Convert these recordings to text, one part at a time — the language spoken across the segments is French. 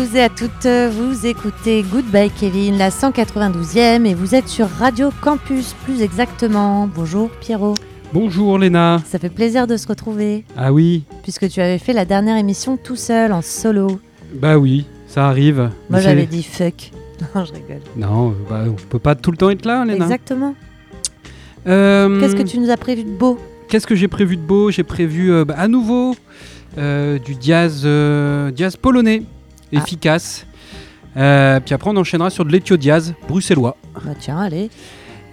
Tous et à toutes, vous écoutez Goodbye Kevin, la 192e et vous êtes sur Radio Campus plus exactement. Bonjour Pierrot. Bonjour Léna. Ça fait plaisir de se retrouver. Ah oui. Puisque tu avais fait la dernière émission tout seul, en solo. Bah oui, ça arrive. Moi j'avais dit fuck. Non, je rigole. Non, bah, on peut pas tout le temps être là, Léna. Exactement. Euh, Qu'est-ce que tu nous as prévu de beau? Qu'est-ce que j'ai prévu de beau? J'ai prévu euh, bah, à nouveau euh, du jazz, jazz polonais, Ah. efficace. puis après on enchaînera sur de l'éthio jazz bruxellois. Bah tiens, allez.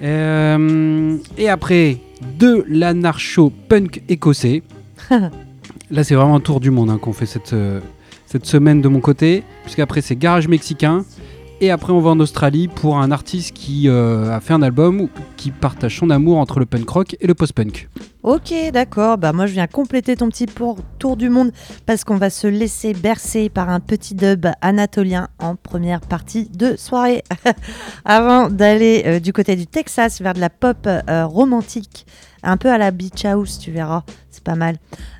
Euh, et après, de l'anarcho-punk écossais. Là, c'est vraiment un tour du monde hein, qu'on fait cette, euh, cette semaine de mon côté. Puisqu'après, c'est garage mexicain. Et après, on va en Australie pour un artiste qui euh, a fait un album qui partage son amour entre le punk rock et le post-punk. Ok, d'accord. Bah moi je viens compléter ton petit tour du monde parce qu'on va se laisser bercer par un petit dub anatolien en première partie de soirée. Avant d'aller euh, du côté du Texas vers de la pop euh, romantique, un peu à la beach house, tu verras, c'est pas mal.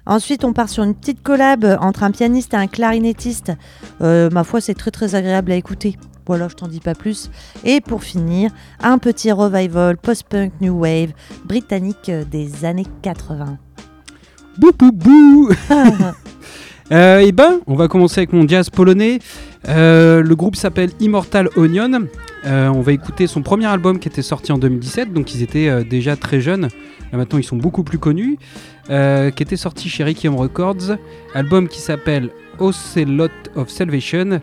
Ensuite, on part sur une petite collab entre un pianiste et un clarinettiste. Euh, ma foi, c'est très très agréable à écouter. Voilà, je t'en dis pas plus. Et pour finir, un petit revival post-punk new wave britannique des années 80. Bou bou bou Euh, et ben, on va commencer avec mon jazz polonais. Euh, le groupe s'appelle Immortal Onion. Euh, on va écouter son premier album qui était sorti en 2017, donc ils étaient euh, déjà très jeunes. Là maintenant, ils sont beaucoup plus connus. Qui était sorti chez Requiem Records. Album qui s'appelle Ocelot of Salvation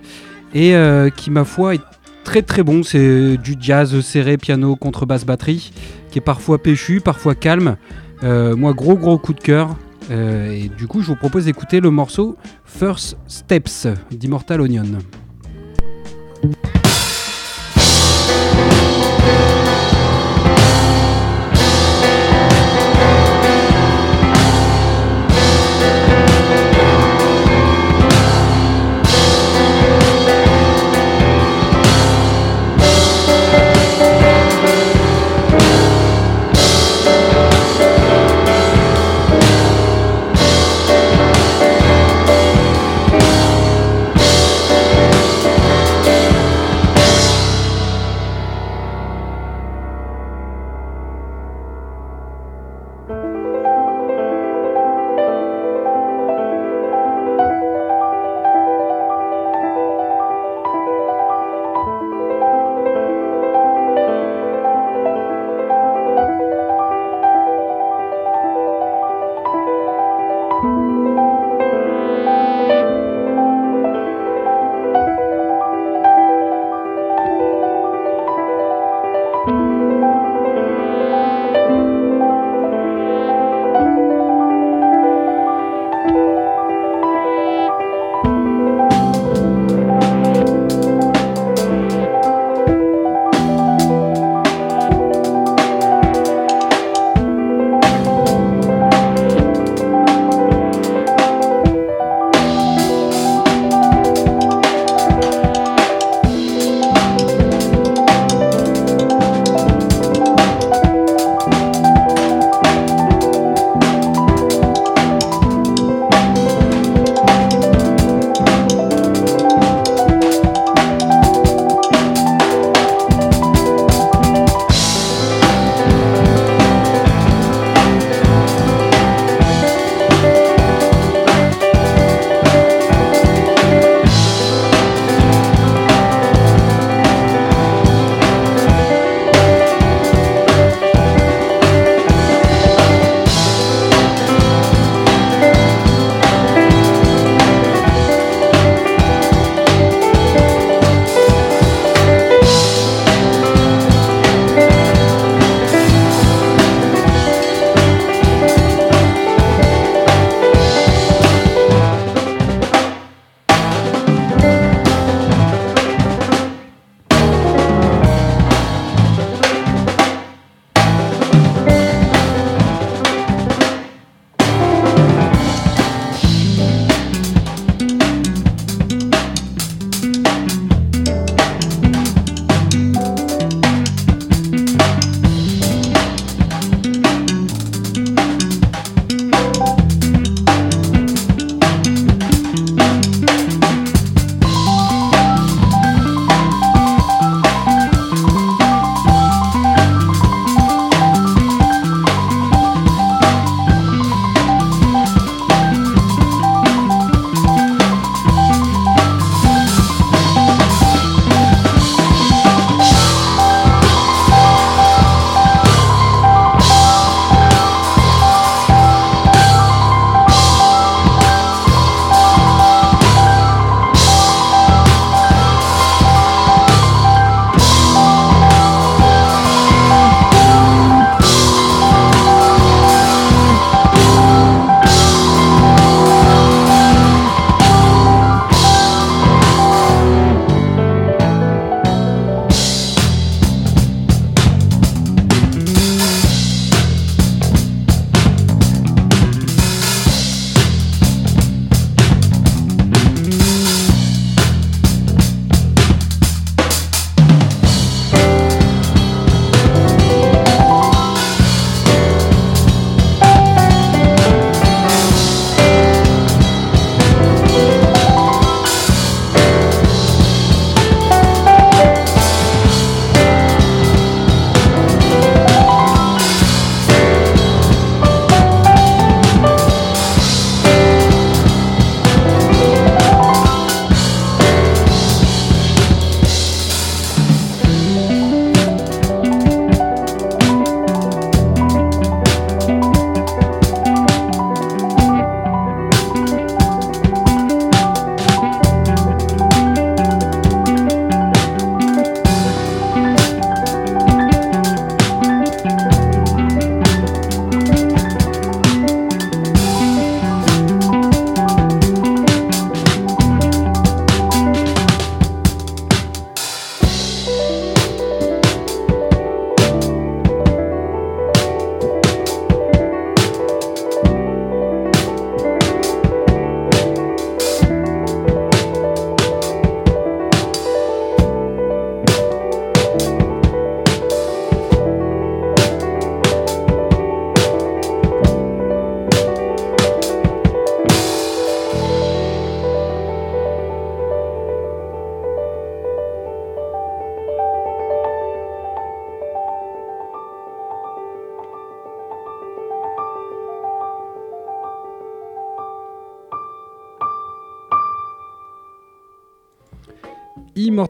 et qui, ma foi, est très très bon. C'est du jazz serré, piano, contrebasse, batterie, qui est parfois péchu, parfois calme. Euh, moi, gros gros coup de cœur. Euh, et du coup, je vous propose d'écouter le morceau First Steps d'Immortal Onion.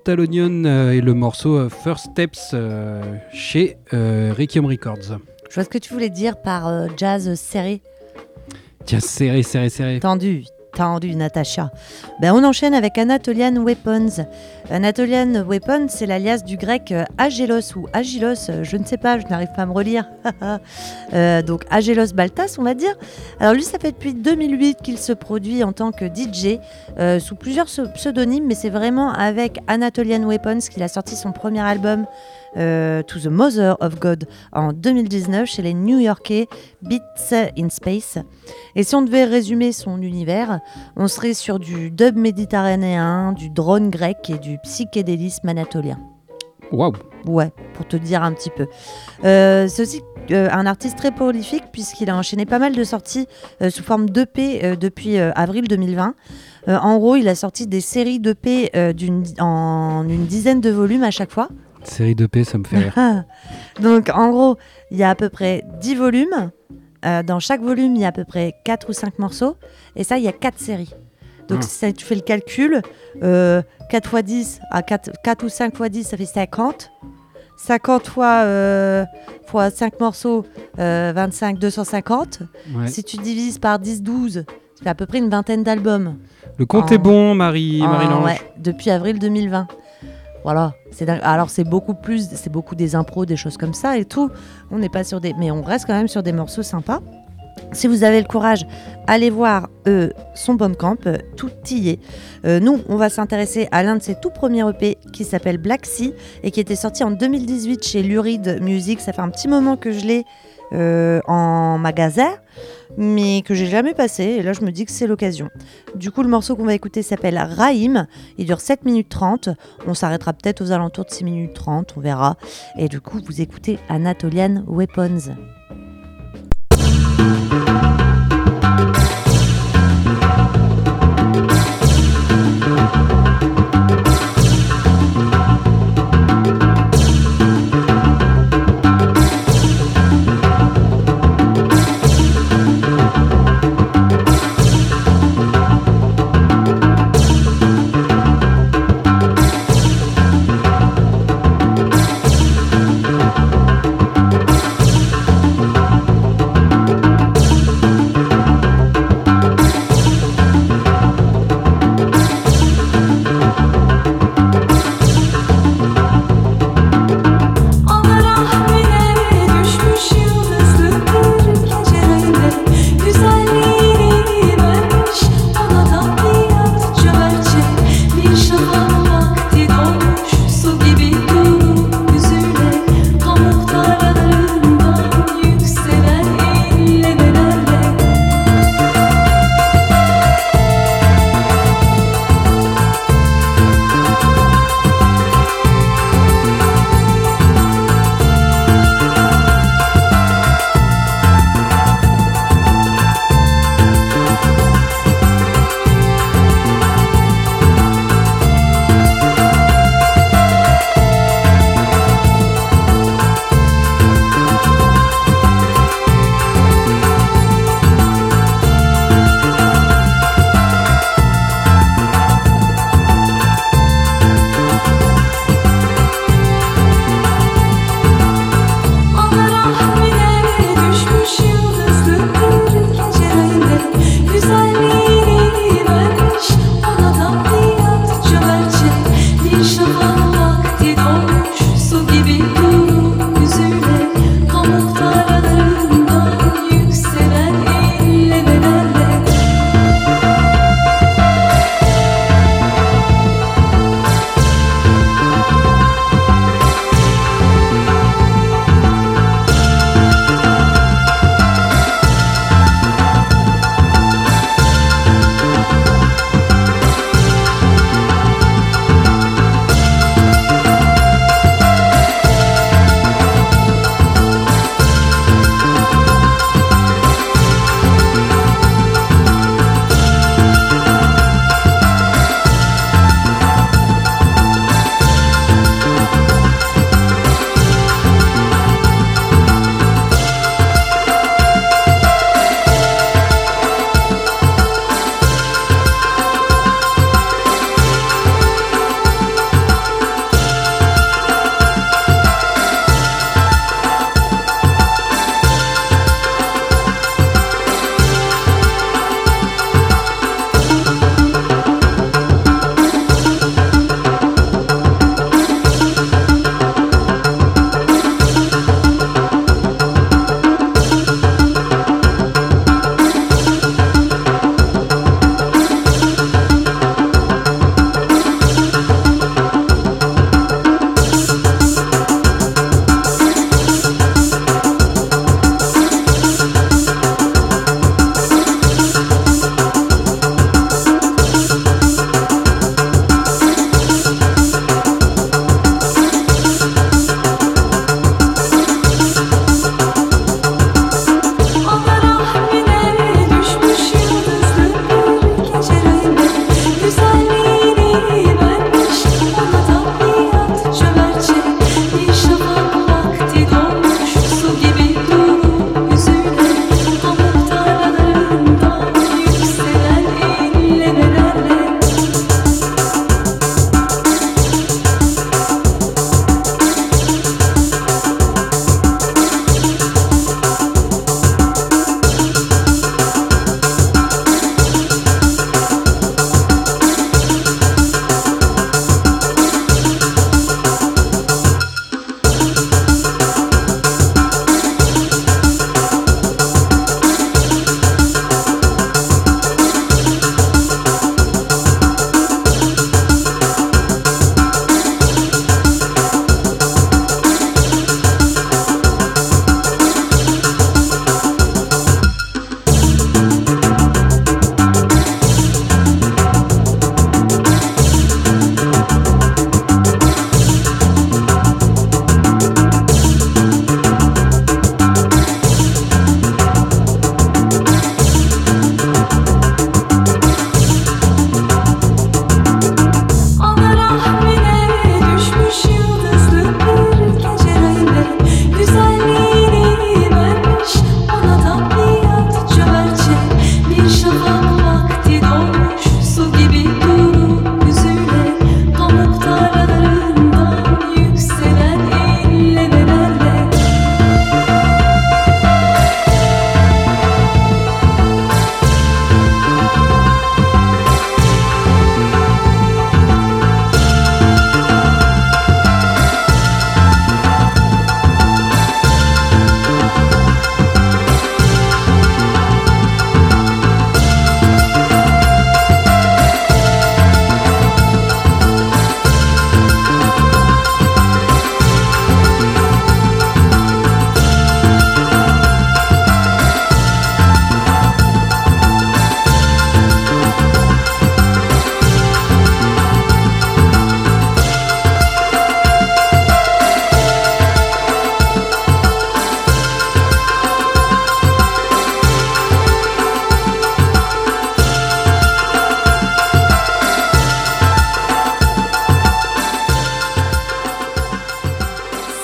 Immortal Onion euh, et le morceau euh, First Steps euh, chez Requiem Records. Je vois ce que tu voulais dire par jazz serré. Tiens, serré, serré, serré. Tendu, tendu, Natacha. Ben, on enchaîne avec Anatolian Weapons. Anatolian Weapons, c'est l'alias du grec euh, Agélos ou Agilos, euh, je ne sais pas, je n'arrive pas à me relire. Euh, donc Agélos Baltas, on va dire. Alors lui, ça fait depuis 2008 qu'il se produit en tant que DJ sous plusieurs pse- pseudonymes, mais c'est vraiment avec Anatolian Weapons qu'il a sorti son premier album. Euh, to the Mother of God en 2019 chez les New Yorkais Beats in Space. Et si on devait résumer son univers, on serait sur du dub méditerranéen, du drone grec et du psychédélisme anatolien. Waouh. Ouais, pour te dire un petit peu. Euh, c'est aussi euh, un artiste très prolifique puisqu'il a enchaîné pas mal de sorties euh, sous forme d'EP depuis avril 2020. Euh, en gros, il a sorti des séries d'EP en une dizaine de volumes à chaque fois. Série de P, ça me fait rire. Donc en gros, il y a à peu près 10 volumes. Euh, dans chaque volume, il y a à peu près 4 ou 5 morceaux. Et ça, il y a 4 séries. Donc Ah. si ça- tu fais le calcul, euh, 4 x 10, à 4, 4 ou 5 x 10, ça fait 50. 50 fois, euh, fois 5 morceaux, euh, 25, 250. Ouais. Si tu divises par 10, 12, ça fait à peu près une vingtaine d'albums. Le compte en- est bon, Marie, Marie-Lange. ouais, depuis avril 2020. Voilà, c'est alors c'est beaucoup plus, c'est beaucoup des impros, des choses comme ça et tout. On n'est pas sur des, mais on reste quand même sur des morceaux sympas. Si vous avez le courage, allez voir euh, son Bandcamp, euh, tout y est. Euh, nous, on va s'intéresser à l'un de ses tout premiers EP qui s'appelle Black Sea et qui était sorti en 2018 chez Lurid Music. Ça fait un petit moment que je l'ai euh, en magasin, mais que j'ai jamais passé. Et là, je me dis que c'est l'occasion. Du coup, le morceau qu'on va écouter s'appelle Raïm. Il dure 7 minutes 30. On s'arrêtera peut-être aux alentours de 6 minutes 30, on verra. Et du coup, vous écoutez Anatolian Weapons.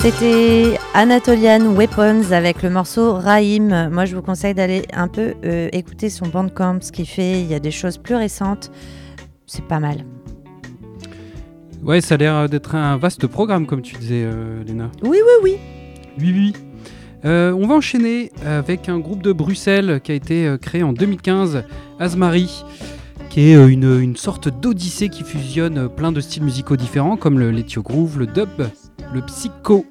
C'était Anatolian Weapons avec le morceau Rahim. Moi, je vous conseille d'aller un peu euh, écouter son bandcamp, ce qu'il fait. Il y a des choses plus récentes. C'est pas mal. Ouais, ça a l'air d'être un vaste programme, comme tu disais, euh, Léna. Oui, oui, oui. Oui, oui. Euh, on va enchaîner avec un groupe de Bruxelles qui a été euh, créé en 2015, Asmari, qui est une, une sorte d'odyssée qui fusionne plein de styles musicaux différents comme le l'ethio groove, le dub, le psycho,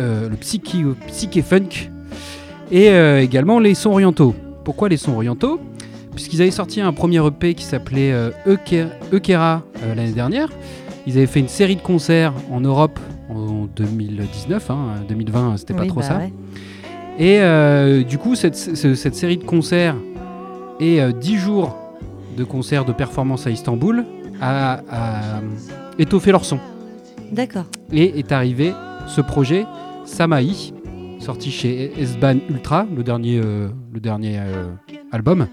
euh, le psychi, psyché funk et euh, également les sons orientaux. Pourquoi les sons orientaux? Puisqu'ils avaient sorti un premier EP qui s'appelait euh, Euke- Eukera l'année dernière. Ils avaient fait une série de concerts en Europe en 2019, hein, 2020 c'était pas Oui, trop bah ça. ouais. Et du coup, cette, ce- cette série de concerts et euh, 10 jours de concerts de performance à Istanbul a, a étoffé leur son. Et est arrivé ce projet Samaï, sorti chez S-Ban Ultra, le dernier, euh, euh, album,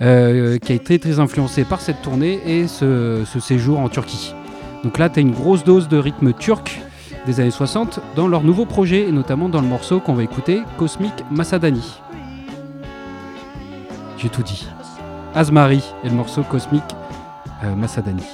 euh, qui a été très influencé par cette tournée et ce, séjour en Turquie. Donc là, tu as une grosse dose de rythme turc des années 60 dans leur nouveau projet et notamment dans le morceau qu'on va écouter, Cosmic Massadani. J'ai tout dit. Asmari et le morceau Cosmic Massadani.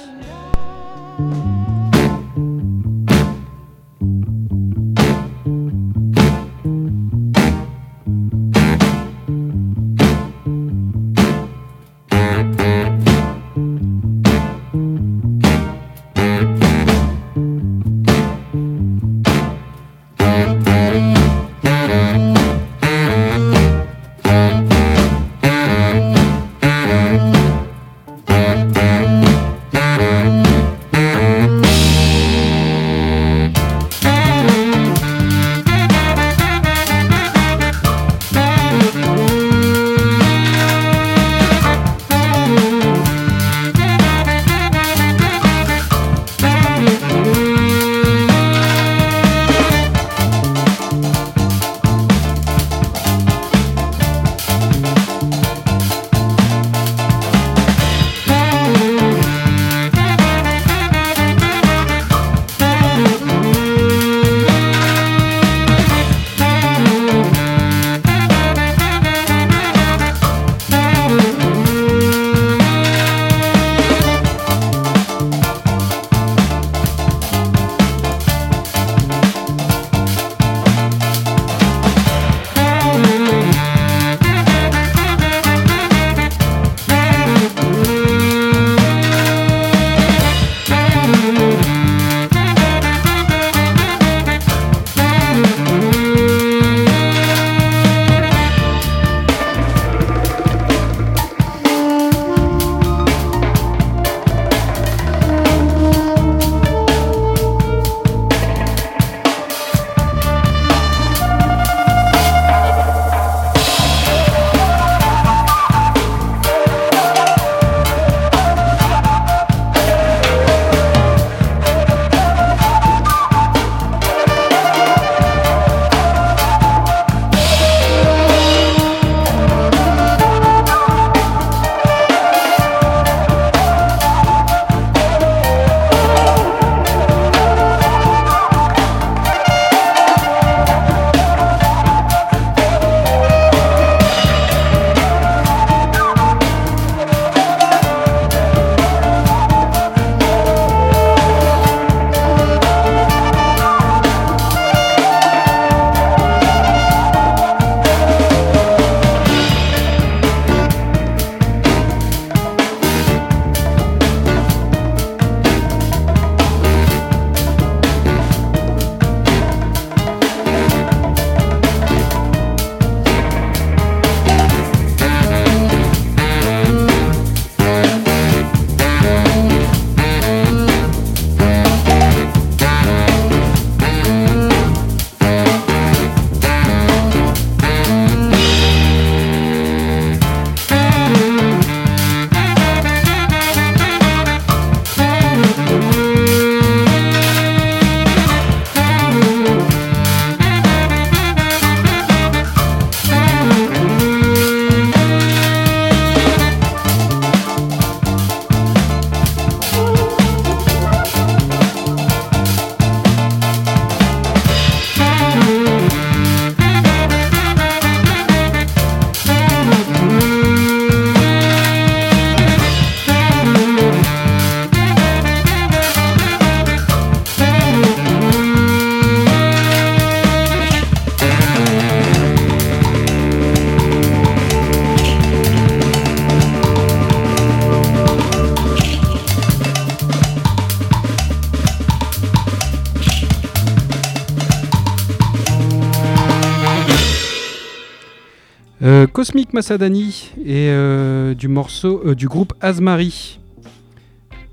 Euh, Cosmic Massadani et euh, du morceau euh, du groupe Asmari.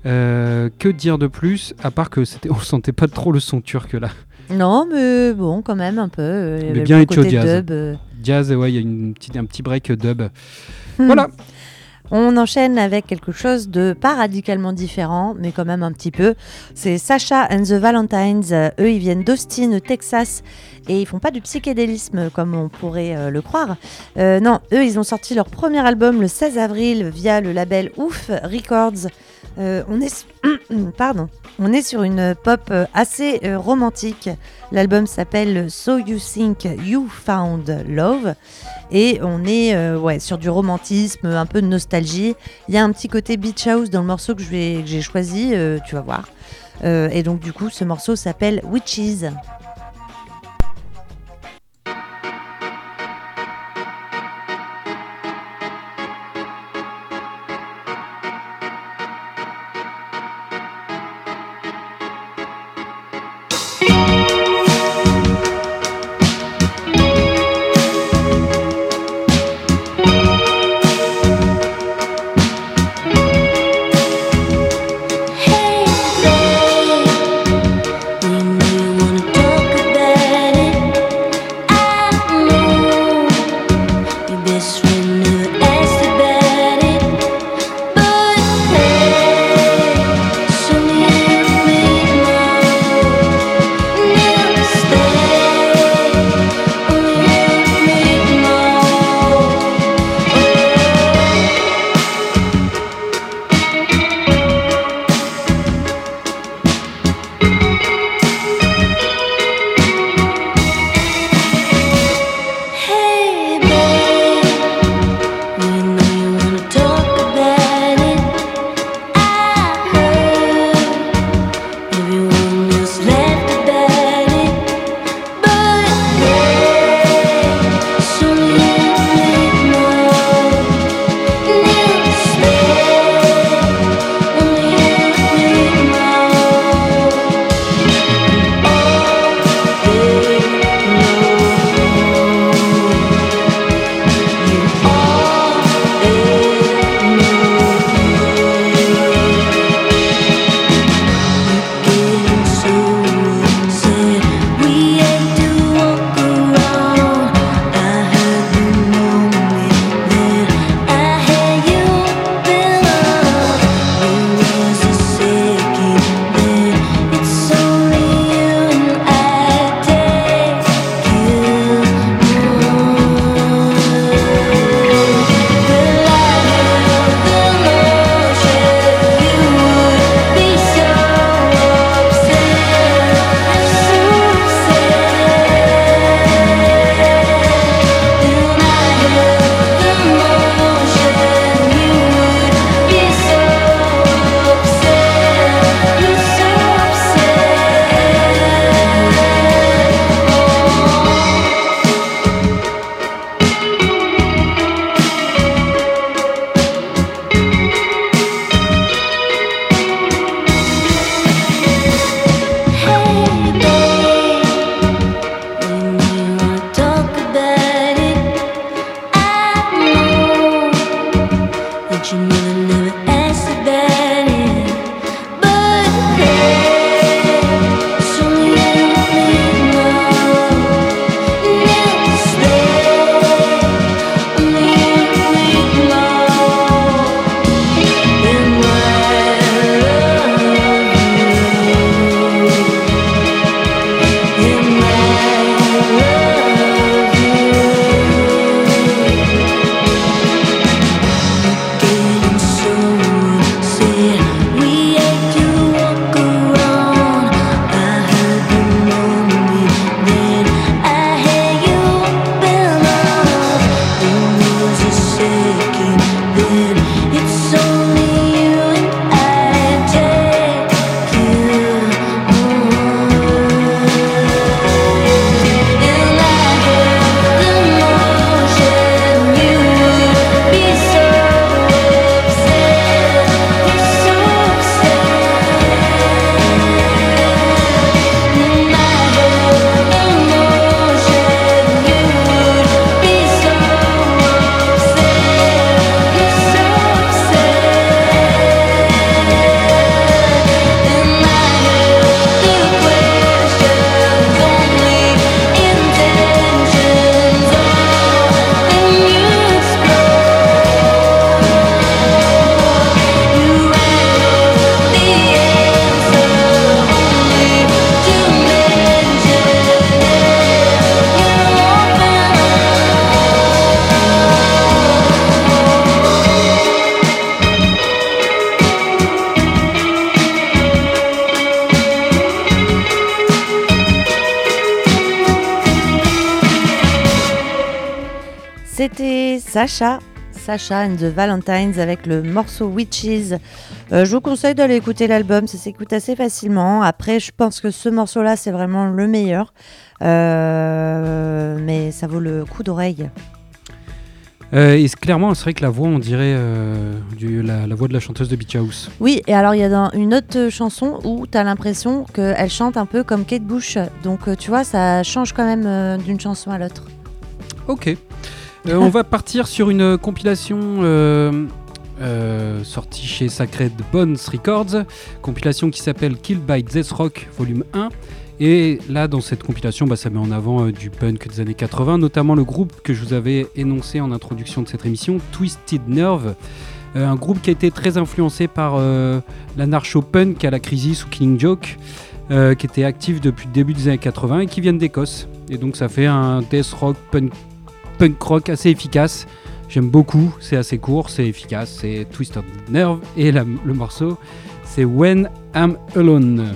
Que dire de plus à part que c'était on sentait pas trop le son turc là. Non, mais bon, quand même un peu. il y Mais avait le bien bon côté jazz. dub. Jazz, ouais, il y a une petite, un petit break dub. Hmm. Voilà. On enchaîne avec quelque chose de pas radicalement différent, mais quand même un petit peu. C'est Sacha and the Valentines. Eux, ils viennent d'Austin, au Texas, et ils font pas du psychédélisme comme on pourrait euh, le croire. Euh, non, eux, ils ont sorti leur premier album le 16 avril via le label Ouf Records. Euh, on est, pardon, on est sur une pop euh, assez euh, romantique. L'album s'appelle So You Think You Found Love. Et on est euh, sur du romantisme, un peu de nostalgie. Il y a un petit côté beach house dans le morceau que j'ai choisi, tu vas voir. Et donc du coup, ce morceau s'appelle Witches. Sacha, Sacha and the Valentines avec le morceau Witches. Euh, je vous conseille d'aller écouter l'album, ça s'écoute assez facilement. Après, je pense que ce morceau-là, c'est vraiment le meilleur. Euh, mais ça vaut le coup d'oreille. Euh, et clairement, c'est vrai que la voix, on dirait du, la, la, voix de la chanteuse de Beach House. Oui, et alors il y a dans une autre chanson où tu as l'impression qu'elle chante un peu comme Kate Bush. Donc tu vois, ça change quand même d'une chanson à l'autre. Ok. Euh, on va partir sur une compilation euh, euh, sortie chez Sacred Bones Records, compilation qui s'appelle Killed by Death Rock Volume 1. Et là, dans cette compilation, bah, ça met en avant du punk des années 80, notamment le groupe que je vous avais énoncé en introduction de cette émission, Twisted Nerve. un groupe qui a été très influencé par l'anarcho-punk à la Crisis ou Killing Joke, qui était actif depuis le début des années 80 et qui viennent d'Écosse. Et donc ça fait un death rock punk punk rock assez efficace. J'aime beaucoup, c'est assez court, c'est efficace, c'est Twisted Nerve et le morceau c'est When I'm Alone.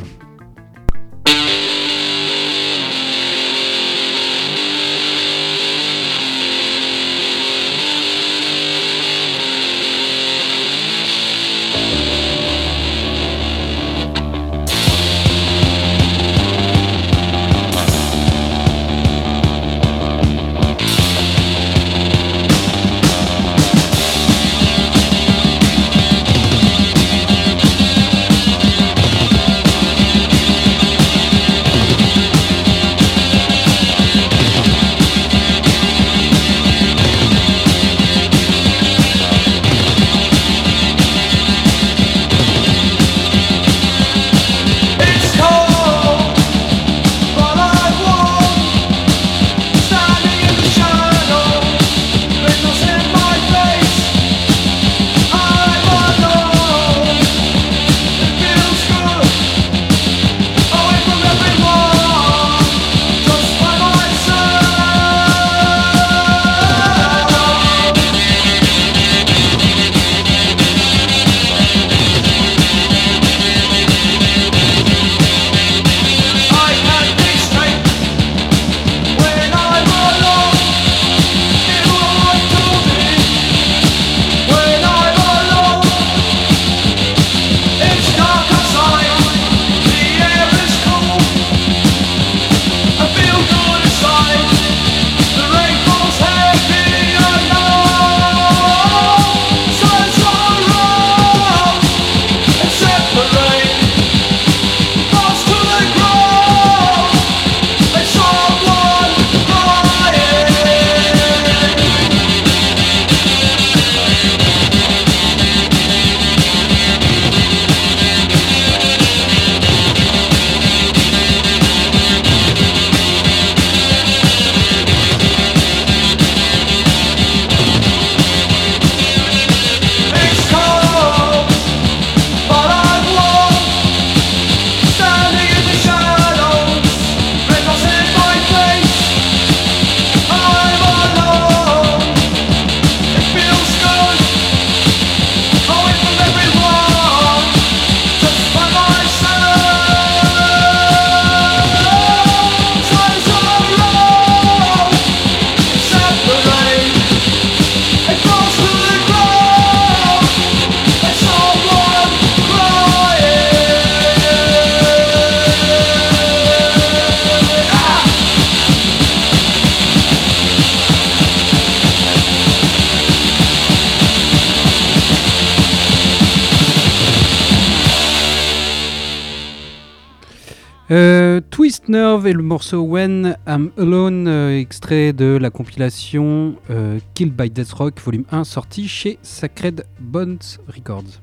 Et le morceau When I'm Alone, euh, extrait de la compilation euh, Killed by Death Rock, volume 1, sorti chez Sacred Bones Records.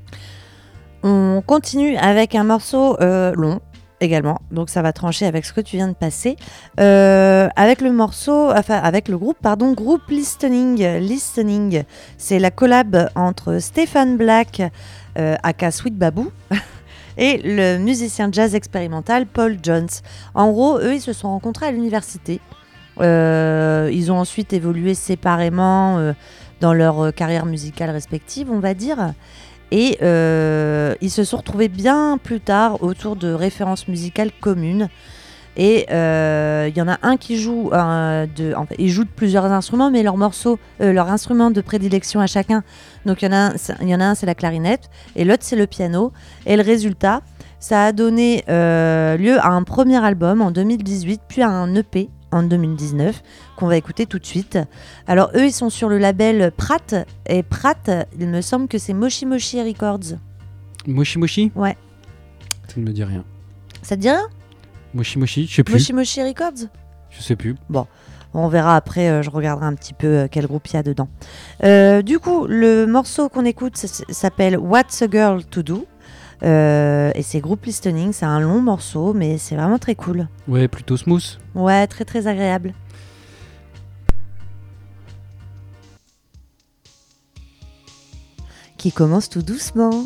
On continue avec un morceau euh, long également, donc ça va trancher avec ce que tu viens de passer. avec le morceau, enfin avec le groupe, pardon, groupe Listening. Listening, c'est la collab entre Stéphane Black, aka Sweet Babou. et le musicien jazz expérimental Paul Jones. En gros, eux, ils se sont rencontrés à l'université. Euh, ils ont ensuite évolué séparément euh, dans leur euh, carrière musicale respective, on va dire. Et ils se sont retrouvés bien plus tard autour de références musicales communes. Et euh, il y en a un qui joue euh, de, en fait, ils jouent de plusieurs instruments, mais leurs morceaux, euh, leur instrument de prédilection à chacun. Donc il y en a, un, y en a un, c'est la clarinette, et l'autre c'est le piano. Et le résultat, ça a donné euh, lieu à un premier album en 2018, puis à un EP en 2019 qu'on va écouter tout de suite. Alors eux, ils sont sur le label Pratt, et Pratt, il me semble que c'est Moshi Moshi Records. Moshi Moshi? Ouais. Ça ne me dit rien. Ça te dit rien? Moshi Moshi, je sais plus. Moshi Moshi Records Je sais plus. On verra après, euh, je regarderai un petit peu euh, quel groupe il y a dedans. Euh, du coup, le morceau qu'on écoute s'appelle What's a Girl to Do et c'est groupe listening, c'est un long morceau, mais c'est vraiment très cool. Ouais, plutôt smooth. Ouais, très très agréable. Qui commence tout doucement.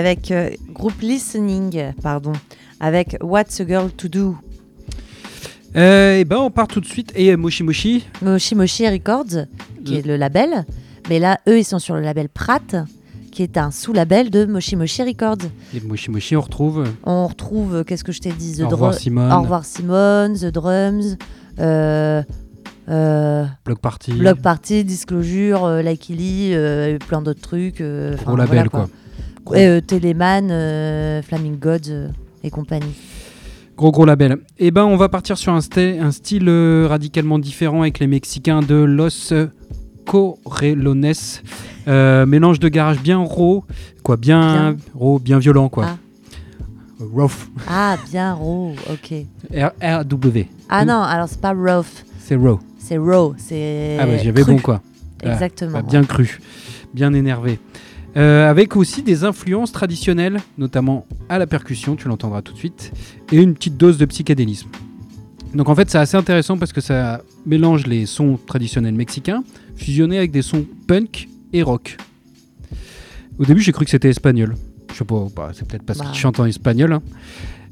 Avec euh, groupe listening, pardon, avec What's a Girl to Do? Euh, et ben on part tout de suite et euh, Moshi Moshi. Moshi Moshi Records, qui est le label. Mais là, eux, ils sont sur le label Pratt, qui est un sous-label de Moshi Moshi Records. Et Moshi Moshi, on retrouve. On retrouve, euh, qu'est-ce que je t'ai dit? The Au revoir Simone. Au revoir Simone, The Drums, euh, euh, Block Party. Block Party, Disclosure, euh, Like Ely, euh, plein d'autres trucs. euh, Gros label voilà, quoi. Euh, Telemann, euh, Flaming Gods euh, et compagnie. Gros gros label. Et ben on va partir sur un, style euh, radicalement différent avec les Mexicains de Los Correlones. Mélange de garage bien raw, quoi, bien, raw, bien violent quoi. Ah. Rough. Ah, bien raw, ok. R RW. Ah Ouh. non, alors c'est pas rough, C'est raw. c'est raw, c'est. Ah bah j'avais bon quoi. Ah, Exactement. bah, bien cru, bien énervé. Euh, avec aussi des influences traditionnelles, notamment à la percussion, tu l'entendras tout de suite, et une petite dose de psychédélisme. Donc en fait c'est assez intéressant parce que ça mélange les sons traditionnels mexicains fusionnés avec des sons punk et rock. Au début j'ai cru que c'était espagnol. Je sais pas, bah, c'est peut-être parce Bah. qu'il chante en espagnol. hein.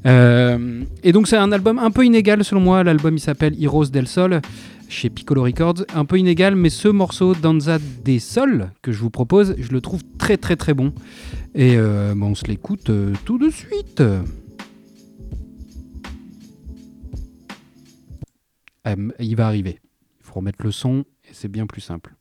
Euh, et donc c'est un album un peu inégal selon moi. L'album il s'appelle Heroes del Sol chez Piccolo Records. Un peu inégal, mais ce morceau Danza des Sols que je vous propose, je le trouve très très très bon. Et euh, bah, on se l'écoute euh, tout de suite. Euh, il va arriver. Il faut remettre le son et c'est bien plus simple.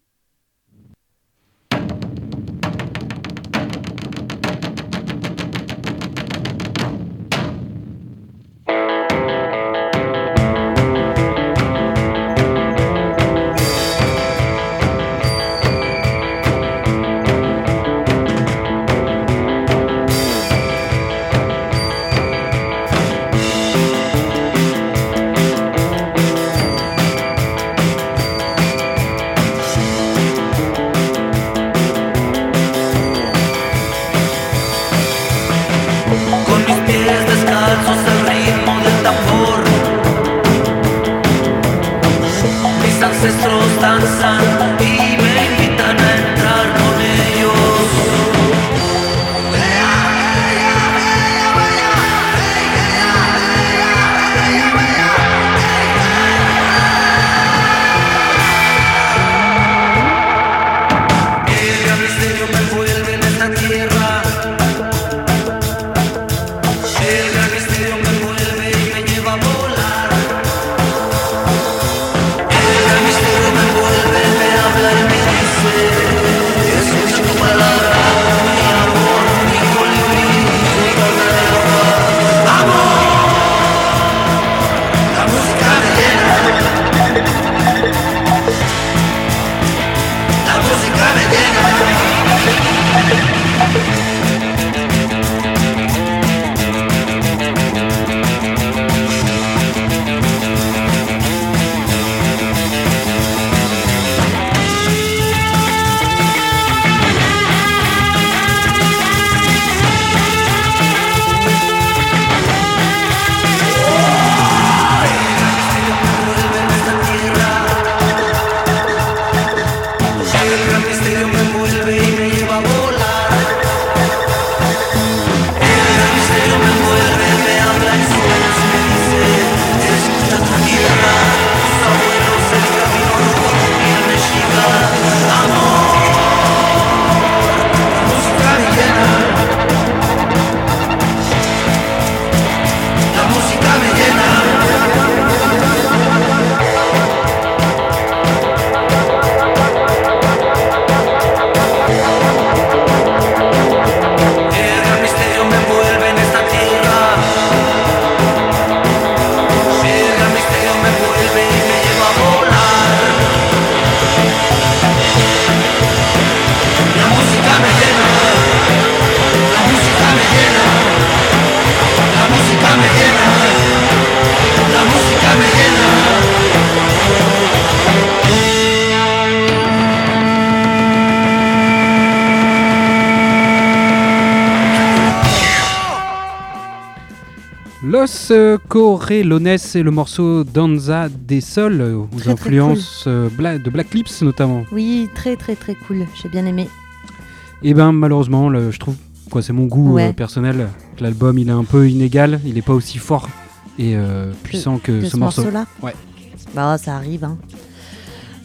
Los Correlones et le morceau Danza des Sols, euh, aux Très, influences euh, de Black Lips notamment. Oui, très très très cool, j'ai bien aimé. Et ben malheureusement, le- je trouve quoi. C'est mon goût Ouais. euh, personnel. L'album, il est un peu inégal. Il est pas aussi fort et euh, puissant que ce ce morceau. morceau-là Ouais. Bah, ça arrive. Hein.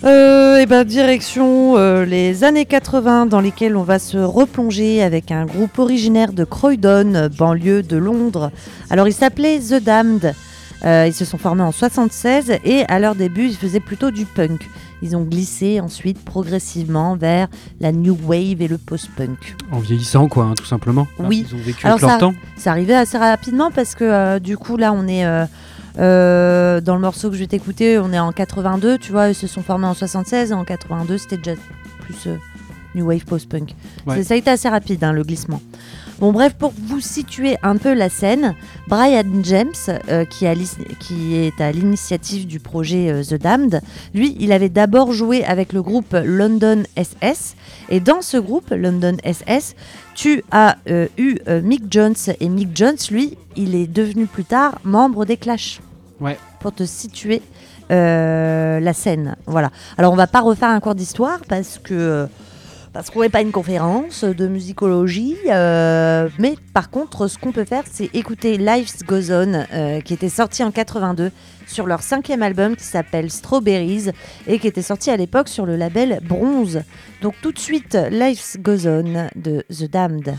Euh, et ben direction euh, les années 80 dans lesquelles on va se replonger avec un groupe originaire de Croydon, banlieue de Londres. Alors ils s'appelaient The Damned. Euh, ils se sont formés en 76 et à leur début ils faisaient plutôt du punk. Ils ont glissé ensuite progressivement vers la new wave et le post-punk. En vieillissant, quoi, hein, tout simplement. Oui. Ils ont vécu Alors leur ça- temps. C'est arrivé assez rapidement parce que euh, du coup là on est euh, dans le morceau que je vais t'écouter, on est en 82, tu vois, ils se sont formés en 76 et en 82 c'était déjà plus euh, New Wave Post-Punk. Ouais. Ça a été assez rapide hein, le glissement. Bon bref, pour vous situer un peu la scène, Brian James, euh, qui, a l'is- qui est à l'initiative du projet euh, The Damned, lui, il avait d'abord joué avec le groupe London SS. Et dans ce groupe, London SS, tu as euh, eu Mick Jones. Et Mick Jones, lui, il est devenu plus tard membre des Clash. Ouais. Pour te situer la scène. Voilà. Alors, on va pas refaire un cours d'histoire parce que. Parce qu'on n'est pas une conférence de musicologie, euh, mais par contre, ce qu'on peut faire, c'est écouter Life Goes On, euh, qui était sorti en 82 sur leur cinquième album qui s'appelle Strawberries et qui était sorti à l'époque sur le label Bronze. Donc tout de suite, Life Goes On de The Damned.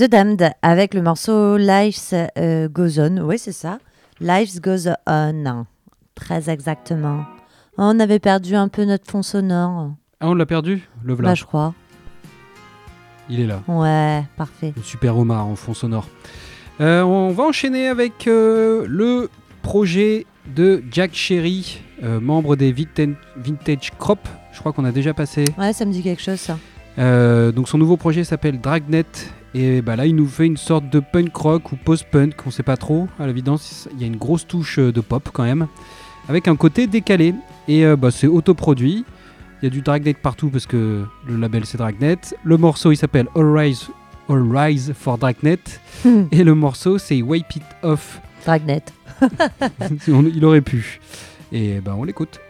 The Damned avec le morceau Life euh, Goes On. Oui, c'est ça. Life Goes On. Très exactement. On avait perdu un peu notre fond sonore. Ah, on l'a perdu Le voilà. Bah, je crois. Il est là. Ouais, parfait. Le super homard en fond sonore. Euh, on va enchaîner avec euh, le projet de Jack Sherry, membre des Vintage, Vintage Crop. Je crois qu'on a déjà passé. Ouais, ça me dit quelque chose, ça. Donc son nouveau projet s'appelle Dragnet. Et bah là, il nous fait une sorte de punk rock ou post-punk, on sait pas trop. À l'évidence, il y a une grosse touche euh, de pop quand même, avec un côté décalé. Et euh, bah, c'est autoproduit. Il y a du Dragnet partout parce que le label c'est Dragnet. Le morceau il s'appelle All Rise, All Rise for Dragnet. Et le morceau c'est Wipe It Off. Dragnet. Il aurait pu. Et bah on l'écoute.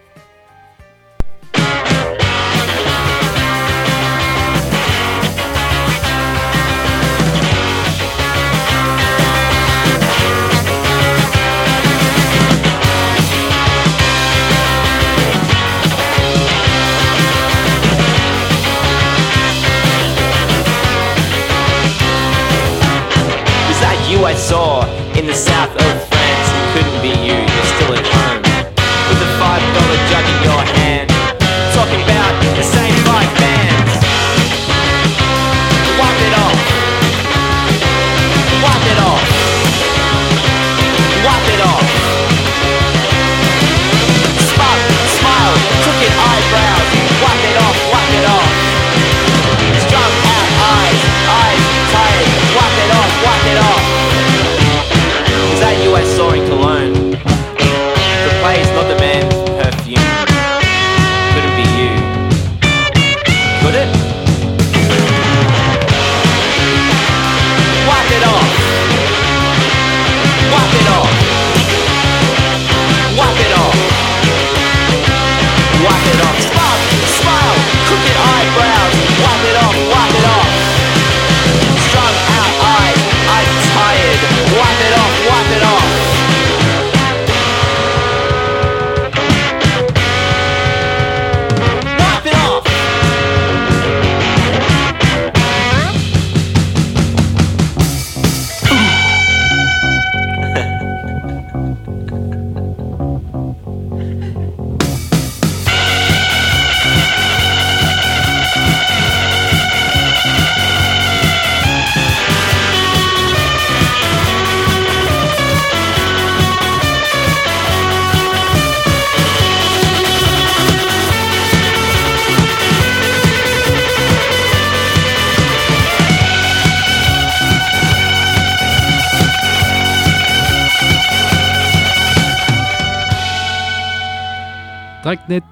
Dragnet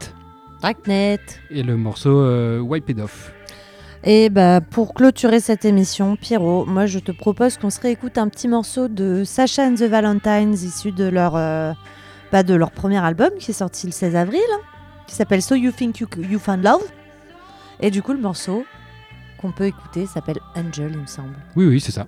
Dragnet. et le morceau euh, Wipe It Off. Et bah, pour clôturer cette émission, Pierrot, moi je te propose qu'on se réécoute un petit morceau de Sacha and the Valentines issu de leur, euh, bah, de leur premier album qui est sorti le 16 avril, hein, qui s'appelle So You Think You, you Found Love. Et du coup, le morceau qu'on peut écouter s'appelle Angel, il me semble. Oui, oui, c'est ça.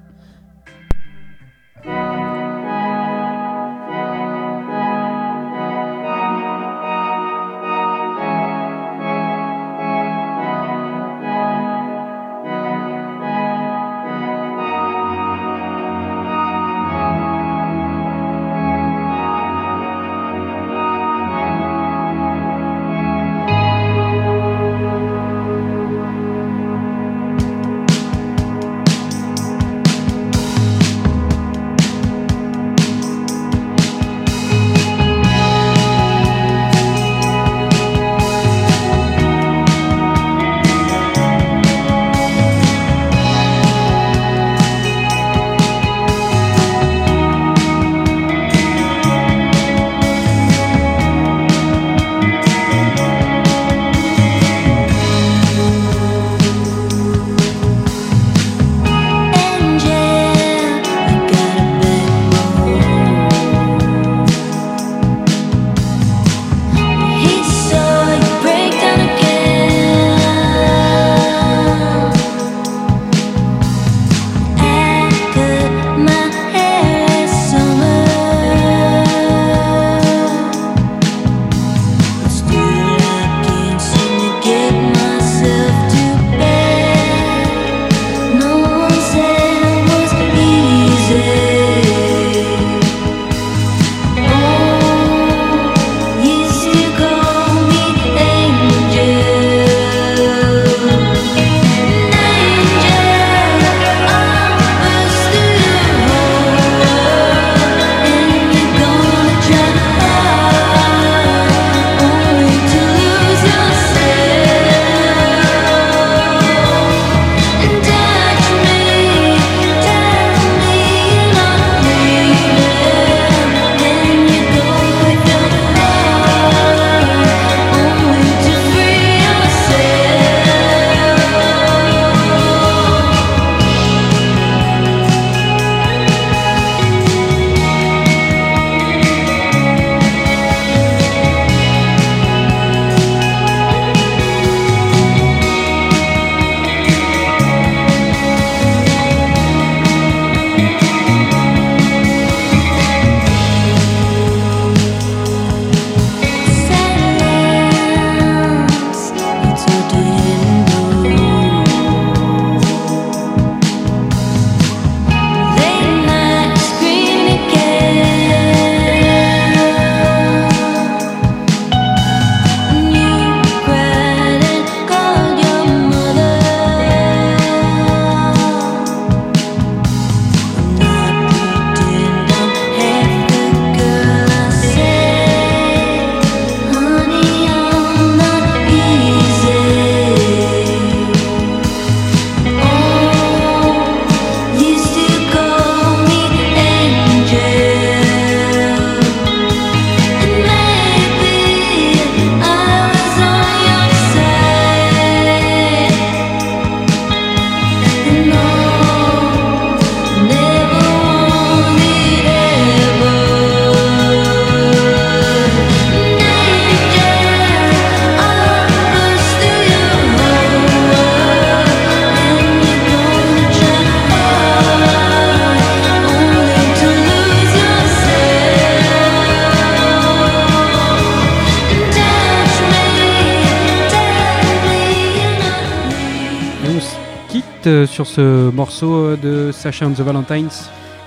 Quitte euh, sur ce morceau euh, de Sacha and the Valentines.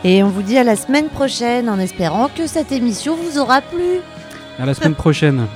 Et on vous dit à la semaine prochaine en espérant que cette émission vous aura plu. À la semaine prochaine.